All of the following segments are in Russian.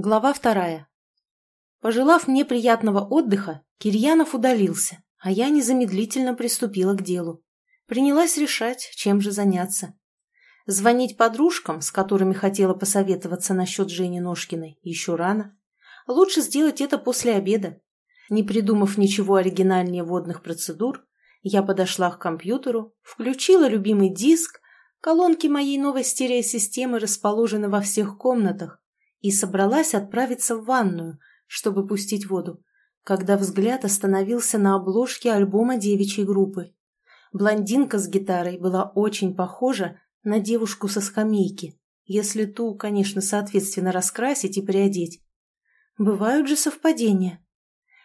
Глава вторая. Пожелав мне приятного отдыха, Кирьянов удалился, а я незамедлительно приступила к делу. Принялась решать, чем же заняться. Звонить подружкам, с которыми хотела посоветоваться насчет Жени Ножкиной, еще рано. Лучше сделать это после обеда. Не придумав ничего оригинальнее водных процедур, я подошла к компьютеру, включила любимый диск, колонки моей новой стереосистемы расположены во всех комнатах, и собралась отправиться в ванную, чтобы пустить воду, когда взгляд остановился на обложке альбома девичьей группы. Блондинка с гитарой была очень похожа на девушку со скамейки, если ту, конечно, соответственно раскрасить и приодеть. Бывают же совпадения.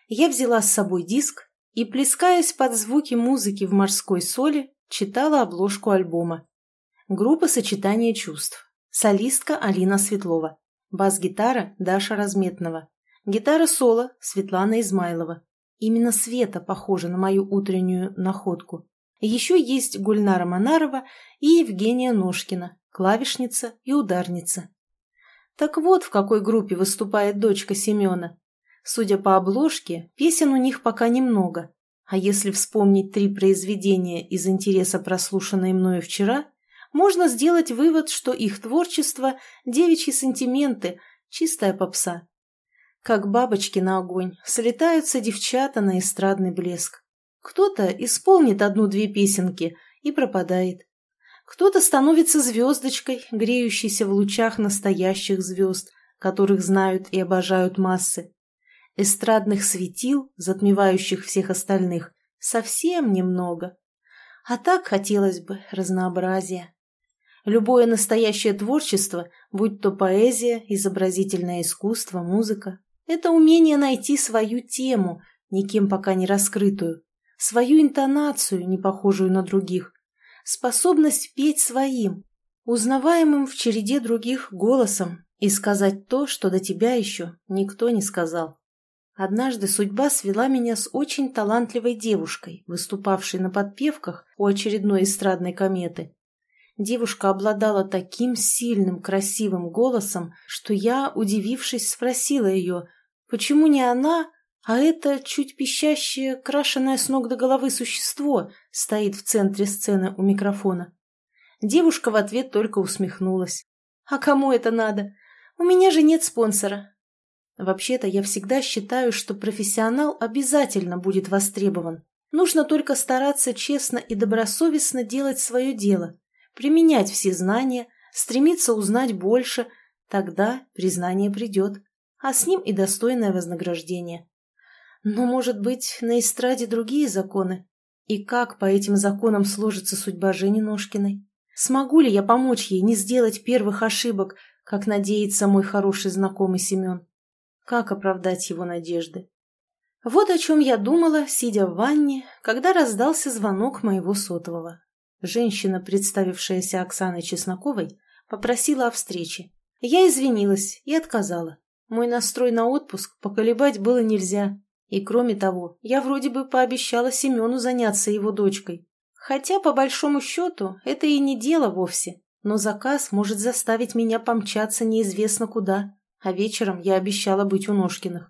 Я взяла с собой диск и, плескаясь под звуки музыки в морской соли, читала обложку альбома. Группа сочетания чувств. Солистка Алина Светлова. Бас-гитара Даша Разметнова. Гитара-соло Светлана Измайлова. Именно Света похожа на мою утреннюю находку. Еще есть Гульнара Монарова и Евгения Ножкина, клавишница и ударница. Так вот, в какой группе выступает дочка Семена. Судя по обложке, песен у них пока немного. А если вспомнить три произведения из интереса, прослушанные мною вчера, можно сделать вывод, что их творчество – девичьи сантименты, чистая попса. Как бабочки на огонь, слетаются девчата на эстрадный блеск. Кто-то исполнит одну-две песенки и пропадает. Кто-то становится звездочкой, греющейся в лучах настоящих звезд, которых знают и обожают массы. Эстрадных светил, затмевающих всех остальных, совсем немного. А так хотелось бы разнообразия. Любое настоящее творчество, будь то поэзия, изобразительное искусство, музыка, это умение найти свою тему, никем пока не раскрытую, свою интонацию, не похожую на других, способность петь своим, узнаваемым в череде других голосом и сказать то, что до тебя еще никто не сказал. Однажды судьба свела меня с очень талантливой девушкой, выступавшей на подпевках у очередной эстрадной кометы. Девушка обладала таким сильным, красивым голосом, что я, удивившись, спросила ее, почему не она, а это чуть пищащее, крашенное с ног до головы существо стоит в центре сцены у микрофона. Девушка в ответ только усмехнулась. «А кому это надо? У меня же нет спонсора». Вообще-то я всегда считаю, что профессионал обязательно будет востребован. Нужно только стараться честно и добросовестно делать свое дело, применять все знания, стремиться узнать больше, тогда признание придет, а с ним и достойное вознаграждение. Но, может быть, на эстраде другие законы? И как по этим законам сложится судьба Жени Ножкиной? Смогу ли я помочь ей не сделать первых ошибок, как надеется мой хороший знакомый Семен? Как оправдать его надежды? Вот о чем я думала, сидя в ванне, когда раздался звонок моего сотового. Женщина, представившаяся Оксаной Чесноковой, попросила о встрече. Я извинилась и отказала. Мой настрой на отпуск поколебать было нельзя. И кроме того, я вроде бы пообещала Семену заняться его дочкой. Хотя, по большому счету, это и не дело вовсе. Но заказ может заставить меня помчаться неизвестно куда. А вечером я обещала быть у Ножкиных.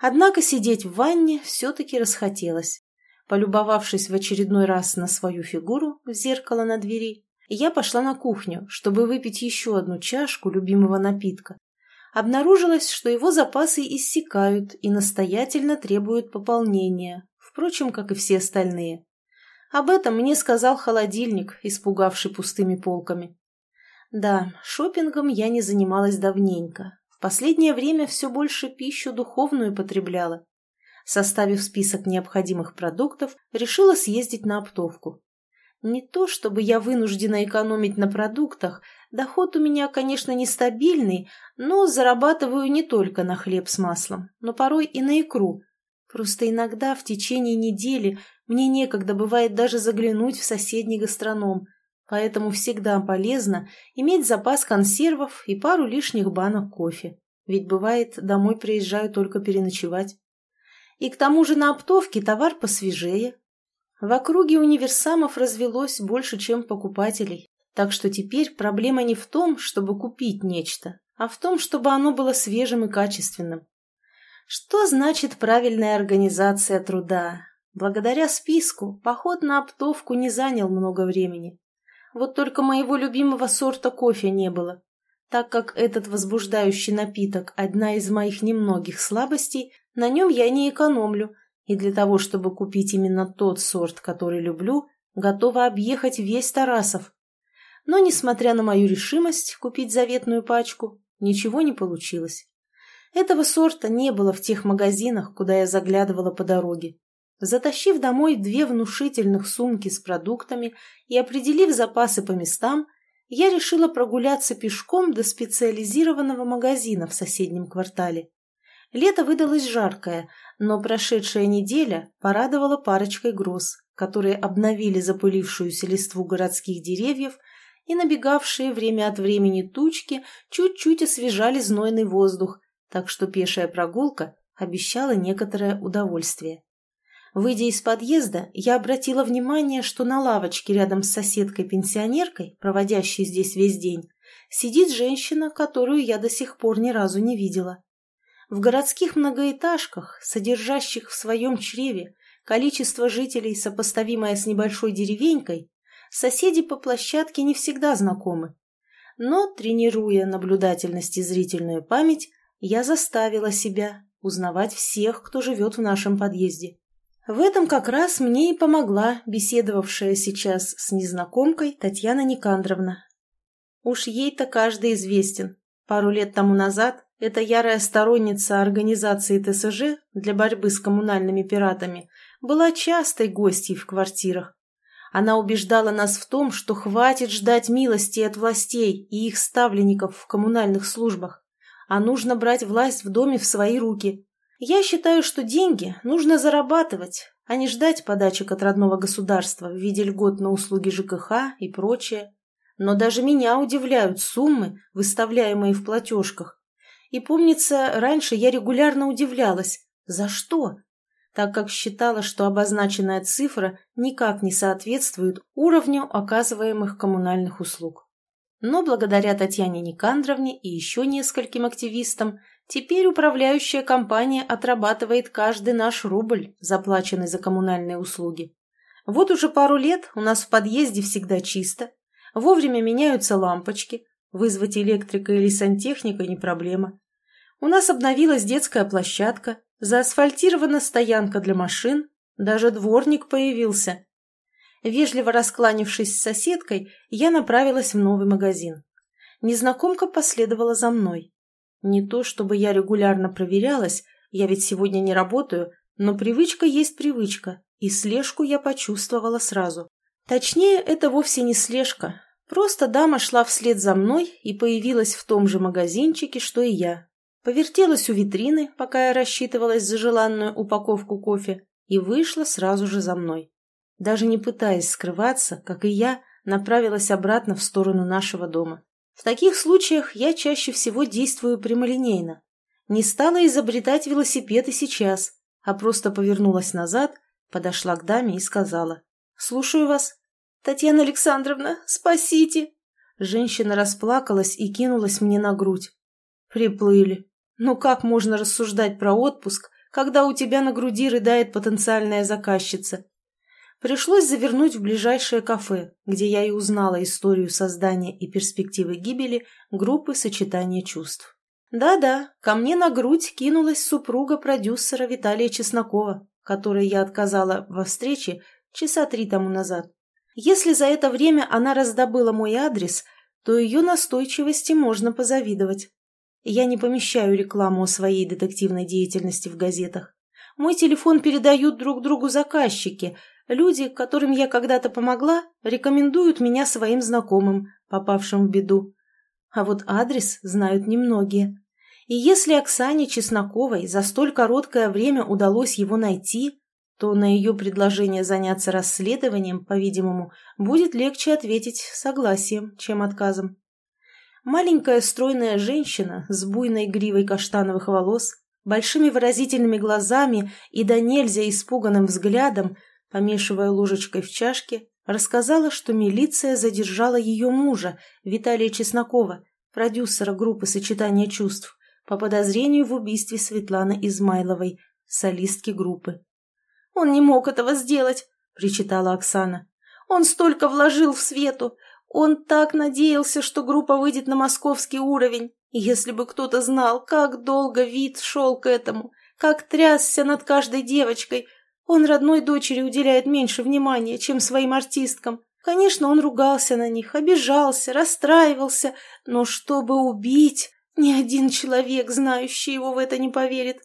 Однако сидеть в ванне все-таки расхотелось. Полюбовавшись в очередной раз на свою фигуру в зеркало на двери, я пошла на кухню, чтобы выпить еще одну чашку любимого напитка. Обнаружилось, что его запасы иссякают и настоятельно требуют пополнения, впрочем, как и все остальные. Об этом мне сказал холодильник, испугавший пустыми полками. Да, шопингом я не занималась давненько. В последнее время все больше пищу духовную потребляла составив список необходимых продуктов, решила съездить на оптовку. Не то, чтобы я вынуждена экономить на продуктах, доход у меня, конечно, нестабильный, но зарабатываю не только на хлеб с маслом, но порой и на икру. Просто иногда в течение недели мне некогда бывает даже заглянуть в соседний гастроном, поэтому всегда полезно иметь запас консервов и пару лишних банок кофе. Ведь бывает, домой приезжаю только переночевать. И к тому же на оптовке товар посвежее. В округе универсамов развелось больше, чем покупателей. Так что теперь проблема не в том, чтобы купить нечто, а в том, чтобы оно было свежим и качественным. Что значит правильная организация труда? Благодаря списку поход на оптовку не занял много времени. Вот только моего любимого сорта кофе не было. Так как этот возбуждающий напиток – одна из моих немногих слабостей, на нем я не экономлю, и для того, чтобы купить именно тот сорт, который люблю, готова объехать весь Тарасов. Но, несмотря на мою решимость купить заветную пачку, ничего не получилось. Этого сорта не было в тех магазинах, куда я заглядывала по дороге. Затащив домой две внушительных сумки с продуктами и определив запасы по местам, я решила прогуляться пешком до специализированного магазина в соседнем квартале. Лето выдалось жаркое, но прошедшая неделя порадовала парочкой гроз, которые обновили запылившуюся листву городских деревьев и набегавшие время от времени тучки чуть-чуть освежали знойный воздух, так что пешая прогулка обещала некоторое удовольствие. Выйдя из подъезда, я обратила внимание, что на лавочке рядом с соседкой-пенсионеркой, проводящей здесь весь день, сидит женщина, которую я до сих пор ни разу не видела. В городских многоэтажках, содержащих в своем чреве количество жителей, сопоставимое с небольшой деревенькой, соседи по площадке не всегда знакомы. Но, тренируя наблюдательность и зрительную память, я заставила себя узнавать всех, кто живет в нашем подъезде. В этом как раз мне и помогла беседовавшая сейчас с незнакомкой Татьяна Никандровна. Уж ей-то каждый известен. Пару лет тому назад эта ярая сторонница организации ТСЖ для борьбы с коммунальными пиратами была частой гостьей в квартирах. Она убеждала нас в том, что хватит ждать милости от властей и их ставленников в коммунальных службах а нужно брать власть в доме в свои руки. Я считаю, что деньги нужно зарабатывать, а не ждать подачек от родного государства в виде льгот на услуги ЖКХ и прочее. Но даже меня удивляют суммы, выставляемые в платежках. И помнится, раньше я регулярно удивлялась, за что? Так как считала, что обозначенная цифра никак не соответствует уровню оказываемых коммунальных услуг. Но благодаря Татьяне Никандровне и еще нескольким активистам теперь управляющая компания отрабатывает каждый наш рубль, заплаченный за коммунальные услуги. Вот уже пару лет у нас в подъезде всегда чисто, вовремя меняются лампочки, вызвать электрика или сантехника не проблема. У нас обновилась детская площадка, заасфальтирована стоянка для машин, даже дворник появился, Вежливо раскланившись с соседкой, я направилась в новый магазин. Незнакомка последовала за мной. Не то, чтобы я регулярно проверялась, я ведь сегодня не работаю, но привычка есть привычка, и слежку я почувствовала сразу. Точнее, это вовсе не слежка. Просто дама шла вслед за мной и появилась в том же магазинчике, что и я. Повертелась у витрины, пока я рассчитывалась за желанную упаковку кофе, и вышла сразу же за мной. Даже не пытаясь скрываться, как и я, направилась обратно в сторону нашего дома. В таких случаях я чаще всего действую прямолинейно. Не стала изобретать велосипед и сейчас, а просто повернулась назад, подошла к даме и сказала. «Слушаю вас». «Татьяна Александровна, спасите!» Женщина расплакалась и кинулась мне на грудь. Приплыли. Ну как можно рассуждать про отпуск, когда у тебя на груди рыдает потенциальная заказчица? Пришлось завернуть в ближайшее кафе, где я и узнала историю создания и перспективы гибели группы сочетания чувств. Да-да, ко мне на грудь кинулась супруга продюсера Виталия Чеснокова, которой я отказала во встрече часа три тому назад. Если за это время она раздобыла мой адрес, то ее настойчивости можно позавидовать. Я не помещаю рекламу о своей детективной деятельности в газетах. Мой телефон передают друг другу заказчики – Люди, которым я когда-то помогла, рекомендуют меня своим знакомым, попавшим в беду. А вот адрес знают немногие. И если Оксане Чесноковой за столь короткое время удалось его найти, то на ее предложение заняться расследованием, по-видимому, будет легче ответить согласием, чем отказом. Маленькая стройная женщина с буйной гривой каштановых волос, большими выразительными глазами и до нельзя испуганным взглядом помешивая ложечкой в чашке, рассказала, что милиция задержала ее мужа, Виталия Чеснокова, продюсера группы «Сочетание чувств», по подозрению в убийстве Светланы Измайловой, солистки группы. «Он не мог этого сделать», — причитала Оксана. «Он столько вложил в Свету. Он так надеялся, что группа выйдет на московский уровень. И если бы кто-то знал, как долго вид шел к этому, как трясся над каждой девочкой, он родной дочери уделяет меньше внимания, чем своим артисткам. Конечно, он ругался на них, обижался, расстраивался, но чтобы убить, ни один человек, знающий его, в это не поверит.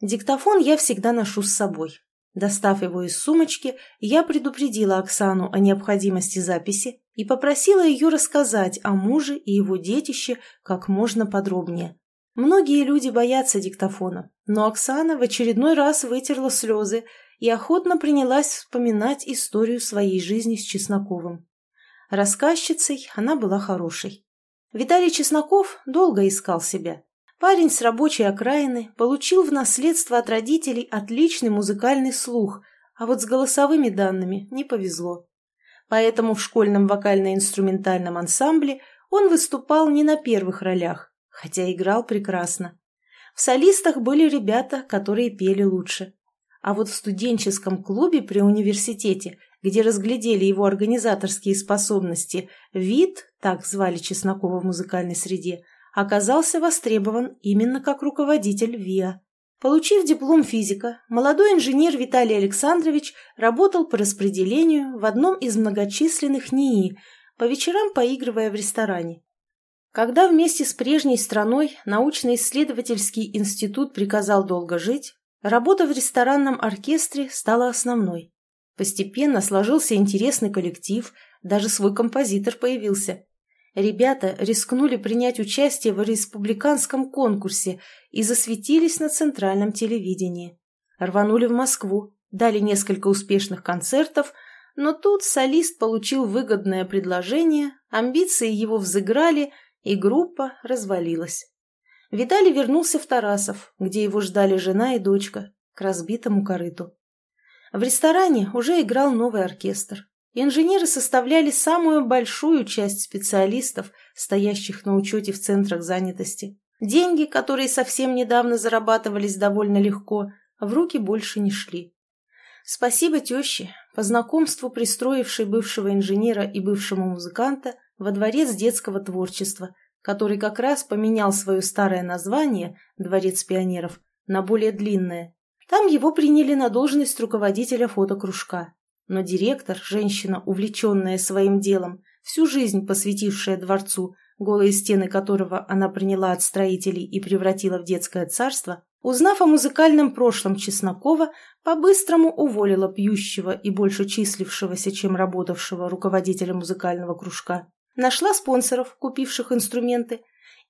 Диктофон я всегда ношу с собой. Достав его из сумочки, я предупредила Оксану о необходимости записи и попросила ее рассказать о муже и его детище как можно подробнее. Многие люди боятся диктофона, но Оксана в очередной раз вытерла слезы и охотно принялась вспоминать историю своей жизни с Чесноковым. Рассказчицей она была хорошей. Виталий Чесноков долго искал себя. Парень с рабочей окраины получил в наследство от родителей отличный музыкальный слух, а вот с голосовыми данными не повезло. Поэтому в школьном вокально-инструментальном ансамбле он выступал не на первых ролях, хотя играл прекрасно. В солистах были ребята, которые пели лучше. А вот в студенческом клубе при университете, где разглядели его организаторские способности, вид, так звали Чеснокова в музыкальной среде, оказался востребован именно как руководитель ВИА. Получив диплом физика, молодой инженер Виталий Александрович работал по распределению в одном из многочисленных НИИ, по вечерам поигрывая в ресторане. Когда вместе с прежней страной научно-исследовательский институт приказал долго жить, работа в ресторанном оркестре стала основной. Постепенно сложился интересный коллектив, даже свой композитор появился. Ребята рискнули принять участие в республиканском конкурсе и засветились на центральном телевидении. Рванули в Москву, дали несколько успешных концертов, но тут солист получил выгодное предложение, амбиции его взыграли – и группа развалилась. Виталий вернулся в Тарасов, где его ждали жена и дочка, к разбитому корыту. В ресторане уже играл новый оркестр. Инженеры составляли самую большую часть специалистов, стоящих на учете в центрах занятости. Деньги, которые совсем недавно зарабатывались довольно легко, в руки больше не шли. Спасибо теще, по знакомству пристроившей бывшего инженера и бывшего музыканта, во дворец детского творчества, который как раз поменял свое старое название «Дворец пионеров» на более длинное. Там его приняли на должность руководителя фотокружка. Но директор, женщина, увлеченная своим делом, всю жизнь посвятившая дворцу, голые стены которого она приняла от строителей и превратила в детское царство, узнав о музыкальном прошлом Чеснокова, по-быстрому уволила пьющего и больше числившегося, чем работавшего руководителя музыкального кружка нашла спонсоров, купивших инструменты,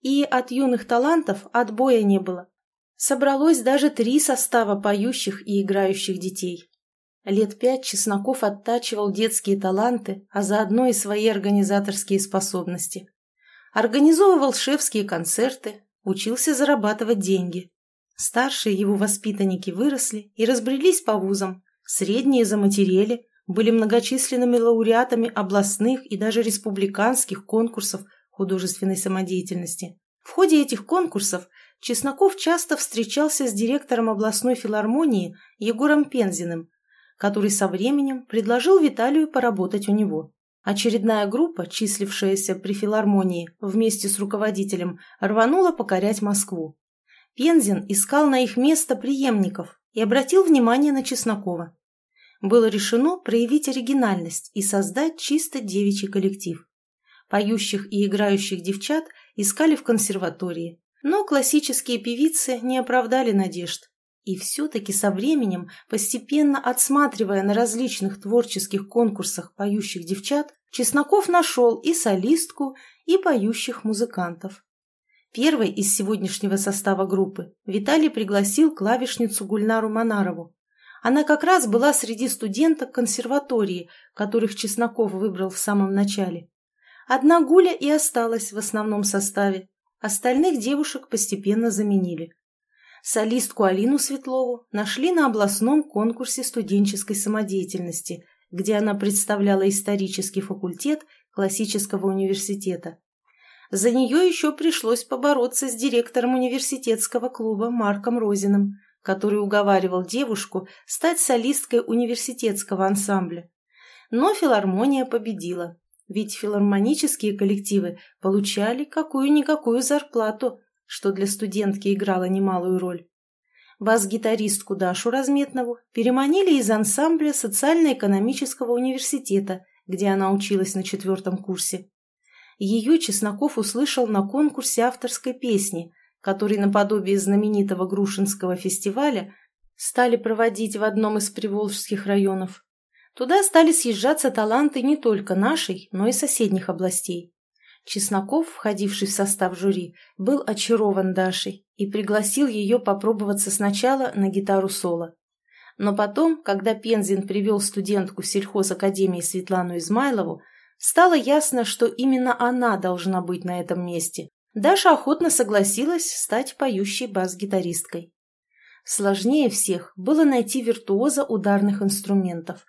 и от юных талантов отбоя не было. Собралось даже три состава поющих и играющих детей. Лет пять Чесноков оттачивал детские таланты, а заодно и свои организаторские способности. Организовывал шефские концерты, учился зарабатывать деньги. Старшие его воспитанники выросли и разбрелись по вузам, средние заматерели, были многочисленными лауреатами областных и даже республиканских конкурсов художественной самодеятельности. В ходе этих конкурсов Чесноков часто встречался с директором областной филармонии Егором Пензиным, который со временем предложил Виталию поработать у него. Очередная группа, числившаяся при филармонии вместе с руководителем, рванула покорять Москву. Пензин искал на их место преемников и обратил внимание на Чеснокова было решено проявить оригинальность и создать чисто девичий коллектив. Поющих и играющих девчат искали в консерватории, но классические певицы не оправдали надежд. И все-таки со временем, постепенно отсматривая на различных творческих конкурсах поющих девчат, Чесноков нашел и солистку, и поющих музыкантов. Первой из сегодняшнего состава группы Виталий пригласил клавишницу Гульнару Манарову, она как раз была среди студенток консерватории, которых Чесноков выбрал в самом начале. Одна Гуля и осталась в основном составе, остальных девушек постепенно заменили. Солистку Алину Светлову нашли на областном конкурсе студенческой самодеятельности, где она представляла исторический факультет классического университета. За нее еще пришлось побороться с директором университетского клуба Марком Розиным, который уговаривал девушку стать солисткой университетского ансамбля. Но филармония победила, ведь филармонические коллективы получали какую-никакую зарплату, что для студентки играло немалую роль. Бас-гитаристку Дашу Разметнову переманили из ансамбля социально-экономического университета, где она училась на четвертом курсе. Ее Чесноков услышал на конкурсе авторской песни, который наподобие знаменитого Грушинского фестиваля стали проводить в одном из приволжских районов. Туда стали съезжаться таланты не только нашей, но и соседних областей. Чесноков, входивший в состав жюри, был очарован Дашей и пригласил ее попробоваться сначала на гитару соло. Но потом, когда Пензин привел студентку сельхозакадемии Светлану Измайлову, стало ясно, что именно она должна быть на этом месте. Даша охотно согласилась стать поющей бас-гитаристкой. Сложнее всех было найти виртуоза ударных инструментов.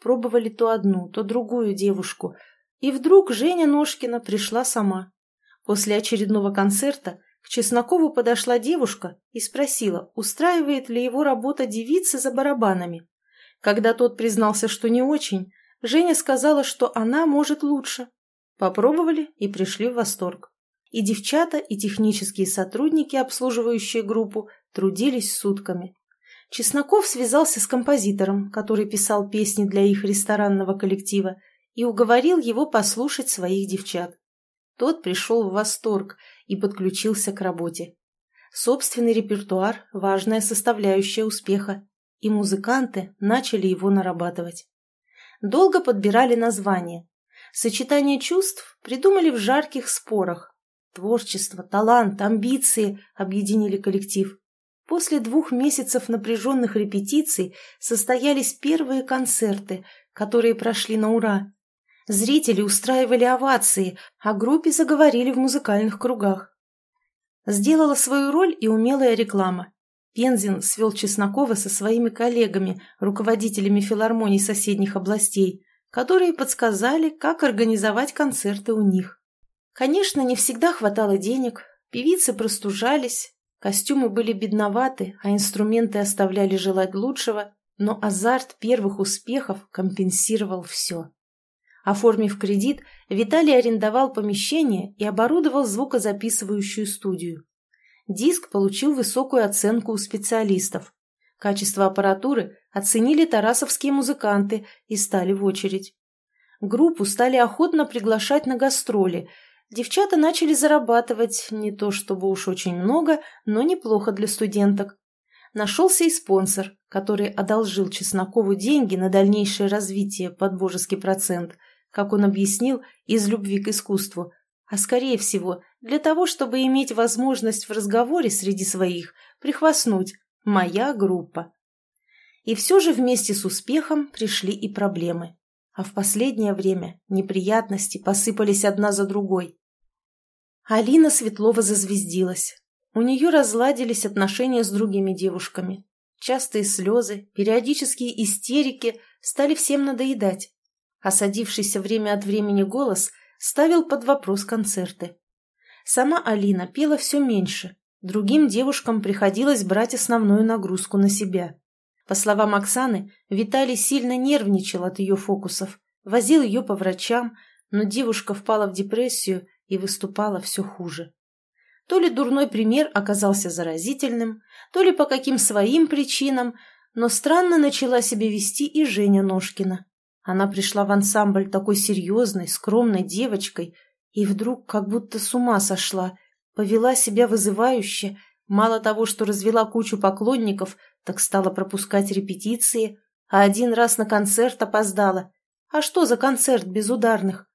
Пробовали то одну, то другую девушку – и вдруг Женя Ножкина пришла сама. После очередного концерта к Чеснокову подошла девушка и спросила, устраивает ли его работа девицы за барабанами. Когда тот признался, что не очень, Женя сказала, что она может лучше. Попробовали и пришли в восторг. И девчата, и технические сотрудники, обслуживающие группу, трудились сутками. Чесноков связался с композитором, который писал песни для их ресторанного коллектива, и уговорил его послушать своих девчат. Тот пришел в восторг и подключился к работе. Собственный репертуар – важная составляющая успеха, и музыканты начали его нарабатывать. Долго подбирали название. Сочетание чувств придумали в жарких спорах. Творчество, талант, амбиции объединили коллектив. После двух месяцев напряженных репетиций состоялись первые концерты, которые прошли на ура. Зрители устраивали овации, а группе заговорили в музыкальных кругах. Сделала свою роль и умелая реклама. Пензин свел Чеснокова со своими коллегами, руководителями филармоний соседних областей, которые подсказали, как организовать концерты у них. Конечно, не всегда хватало денег, певицы простужались, костюмы были бедноваты, а инструменты оставляли желать лучшего, но азарт первых успехов компенсировал все. Оформив кредит, Виталий арендовал помещение и оборудовал звукозаписывающую студию. Диск получил высокую оценку у специалистов. Качество аппаратуры оценили тарасовские музыканты и стали в очередь. Группу стали охотно приглашать на гастроли. Девчата начали зарабатывать не то чтобы уж очень много, но неплохо для студенток. Нашелся и спонсор, который одолжил Чеснокову деньги на дальнейшее развитие под божеский процент – как он объяснил, из любви к искусству, а скорее всего для того, чтобы иметь возможность в разговоре среди своих прихвастнуть «моя группа». И все же вместе с успехом пришли и проблемы. А в последнее время неприятности посыпались одна за другой. Алина Светлова зазвездилась. У нее разладились отношения с другими девушками. Частые слезы, периодические истерики стали всем надоедать осадившийся время от времени голос ставил под вопрос концерты. Сама Алина пела все меньше, другим девушкам приходилось брать основную нагрузку на себя. По словам Оксаны, Виталий сильно нервничал от ее фокусов, возил ее по врачам, но девушка впала в депрессию и выступала все хуже. То ли дурной пример оказался заразительным, то ли по каким своим причинам, но странно начала себя вести и Женя Ножкина. Она пришла в ансамбль такой серьезной, скромной девочкой и вдруг как будто с ума сошла, повела себя вызывающе, мало того, что развела кучу поклонников, так стала пропускать репетиции, а один раз на концерт опоздала. А что за концерт без ударных?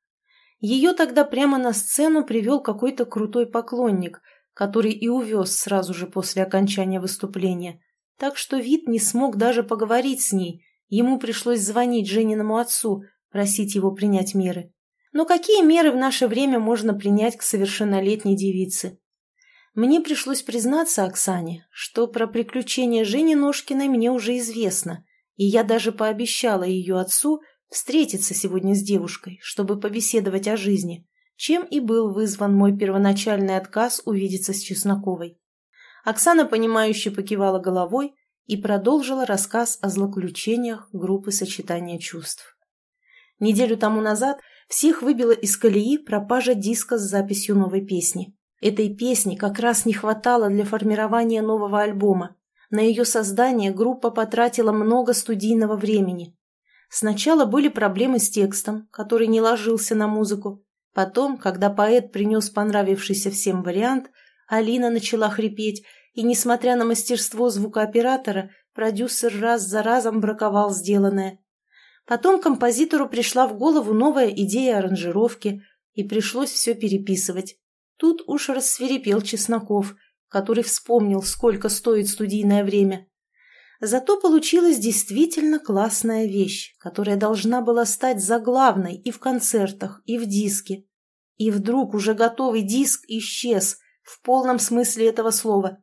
Ее тогда прямо на сцену привел какой-то крутой поклонник, который и увез сразу же после окончания выступления, так что вид не смог даже поговорить с ней, Ему пришлось звонить Жениному отцу, просить его принять меры. Но какие меры в наше время можно принять к совершеннолетней девице? Мне пришлось признаться Оксане, что про приключения Жени Ножкиной мне уже известно, и я даже пообещала ее отцу встретиться сегодня с девушкой, чтобы побеседовать о жизни, чем и был вызван мой первоначальный отказ увидеться с Чесноковой. Оксана, понимающе покивала головой и продолжила рассказ о злоключениях группы сочетания чувств. Неделю тому назад всех выбила из колеи пропажа диска с записью новой песни. Этой песни как раз не хватало для формирования нового альбома. На ее создание группа потратила много студийного времени. Сначала были проблемы с текстом, который не ложился на музыку. Потом, когда поэт принес понравившийся всем вариант, Алина начала хрипеть, и, несмотря на мастерство звукооператора, продюсер раз за разом браковал сделанное. Потом композитору пришла в голову новая идея аранжировки, и пришлось все переписывать. Тут уж рассверепел Чесноков, который вспомнил, сколько стоит студийное время. Зато получилась действительно классная вещь, которая должна была стать заглавной и в концертах, и в диске. И вдруг уже готовый диск исчез, в полном смысле этого слова.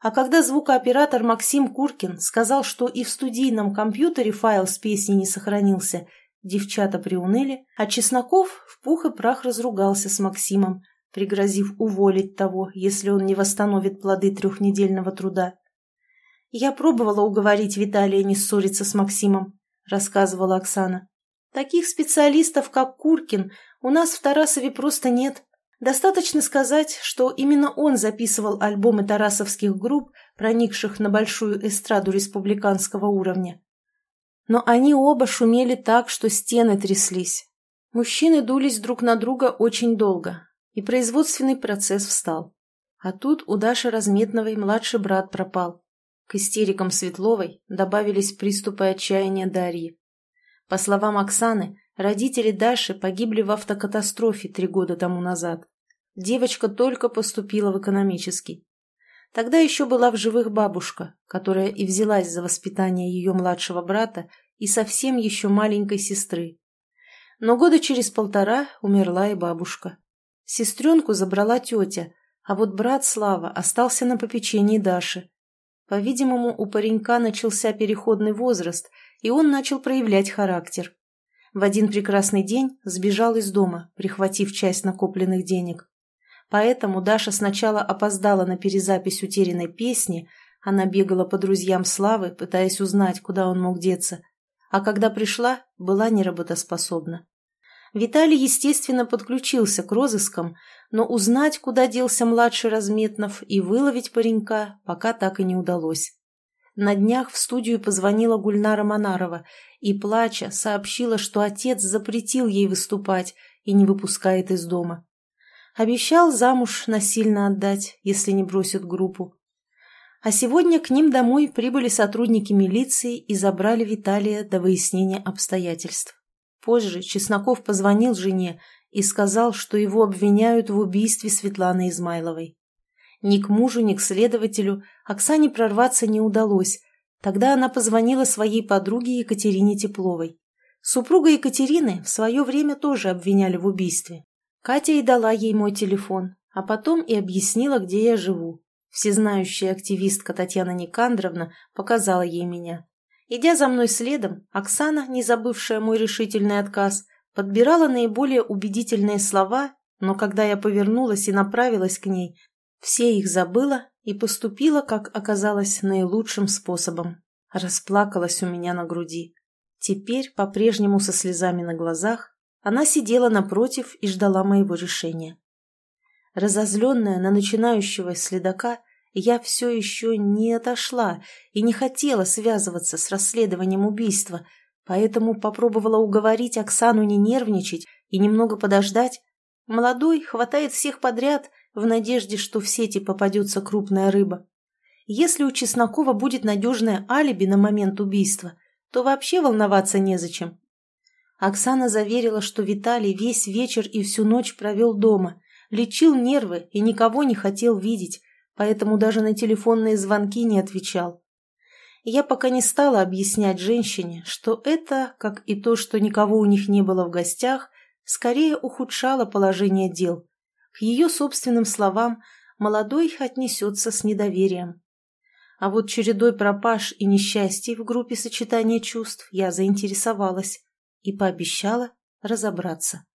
А когда звукооператор Максим Куркин сказал, что и в студийном компьютере файл с песней не сохранился, девчата приуныли, а Чесноков в пух и прах разругался с Максимом, пригрозив уволить того, если он не восстановит плоды трехнедельного труда. «Я пробовала уговорить Виталия не ссориться с Максимом», — рассказывала Оксана. «Таких специалистов, как Куркин, у нас в Тарасове просто нет. Достаточно сказать, что именно он записывал альбомы тарасовских групп, проникших на большую эстраду республиканского уровня. Но они оба шумели так, что стены тряслись. Мужчины дулись друг на друга очень долго, и производственный процесс встал. А тут у Даши Разметновой младший брат пропал. К истерикам Светловой добавились приступы отчаяния Дарьи. По словам Оксаны, Родители Даши погибли в автокатастрофе три года тому назад. Девочка только поступила в экономический. Тогда еще была в живых бабушка, которая и взялась за воспитание ее младшего брата и совсем еще маленькой сестры. Но года через полтора умерла и бабушка. Сестренку забрала тетя, а вот брат Слава остался на попечении Даши. По-видимому, у паренька начался переходный возраст, и он начал проявлять характер в один прекрасный день сбежал из дома, прихватив часть накопленных денег. Поэтому Даша сначала опоздала на перезапись утерянной песни, она бегала по друзьям Славы, пытаясь узнать, куда он мог деться, а когда пришла, была неработоспособна. Виталий, естественно, подключился к розыскам, но узнать, куда делся младший Разметнов, и выловить паренька пока так и не удалось. На днях в студию позвонила Гульнара Монарова и, плача, сообщила, что отец запретил ей выступать и не выпускает из дома. Обещал замуж насильно отдать, если не бросит группу. А сегодня к ним домой прибыли сотрудники милиции и забрали Виталия до выяснения обстоятельств. Позже Чесноков позвонил жене и сказал, что его обвиняют в убийстве Светланы Измайловой. Ни к мужу, ни к следователю Оксане прорваться не удалось. Тогда она позвонила своей подруге Екатерине Тепловой. Супруга Екатерины в свое время тоже обвиняли в убийстве. Катя и дала ей мой телефон, а потом и объяснила, где я живу. Всезнающая активистка Татьяна Никандровна показала ей меня. Идя за мной следом, Оксана, не забывшая мой решительный отказ, подбирала наиболее убедительные слова, но когда я повернулась и направилась к ней, все их забыла и поступила, как оказалось, наилучшим способом. Расплакалась у меня на груди. Теперь, по-прежнему со слезами на глазах, она сидела напротив и ждала моего решения. Разозленная на начинающего следака, я все еще не отошла и не хотела связываться с расследованием убийства, поэтому попробовала уговорить Оксану не нервничать и немного подождать. Молодой хватает всех подряд в надежде, что в сети попадется крупная рыба. Если у Чеснокова будет надежное алиби на момент убийства, то вообще волноваться незачем. Оксана заверила, что Виталий весь вечер и всю ночь провел дома, лечил нервы и никого не хотел видеть, поэтому даже на телефонные звонки не отвечал. Я пока не стала объяснять женщине, что это, как и то, что никого у них не было в гостях, скорее ухудшало положение дел. К ее собственным словам молодой отнесется с недоверием. А вот чередой пропаж и несчастий в группе сочетания чувств я заинтересовалась и пообещала разобраться.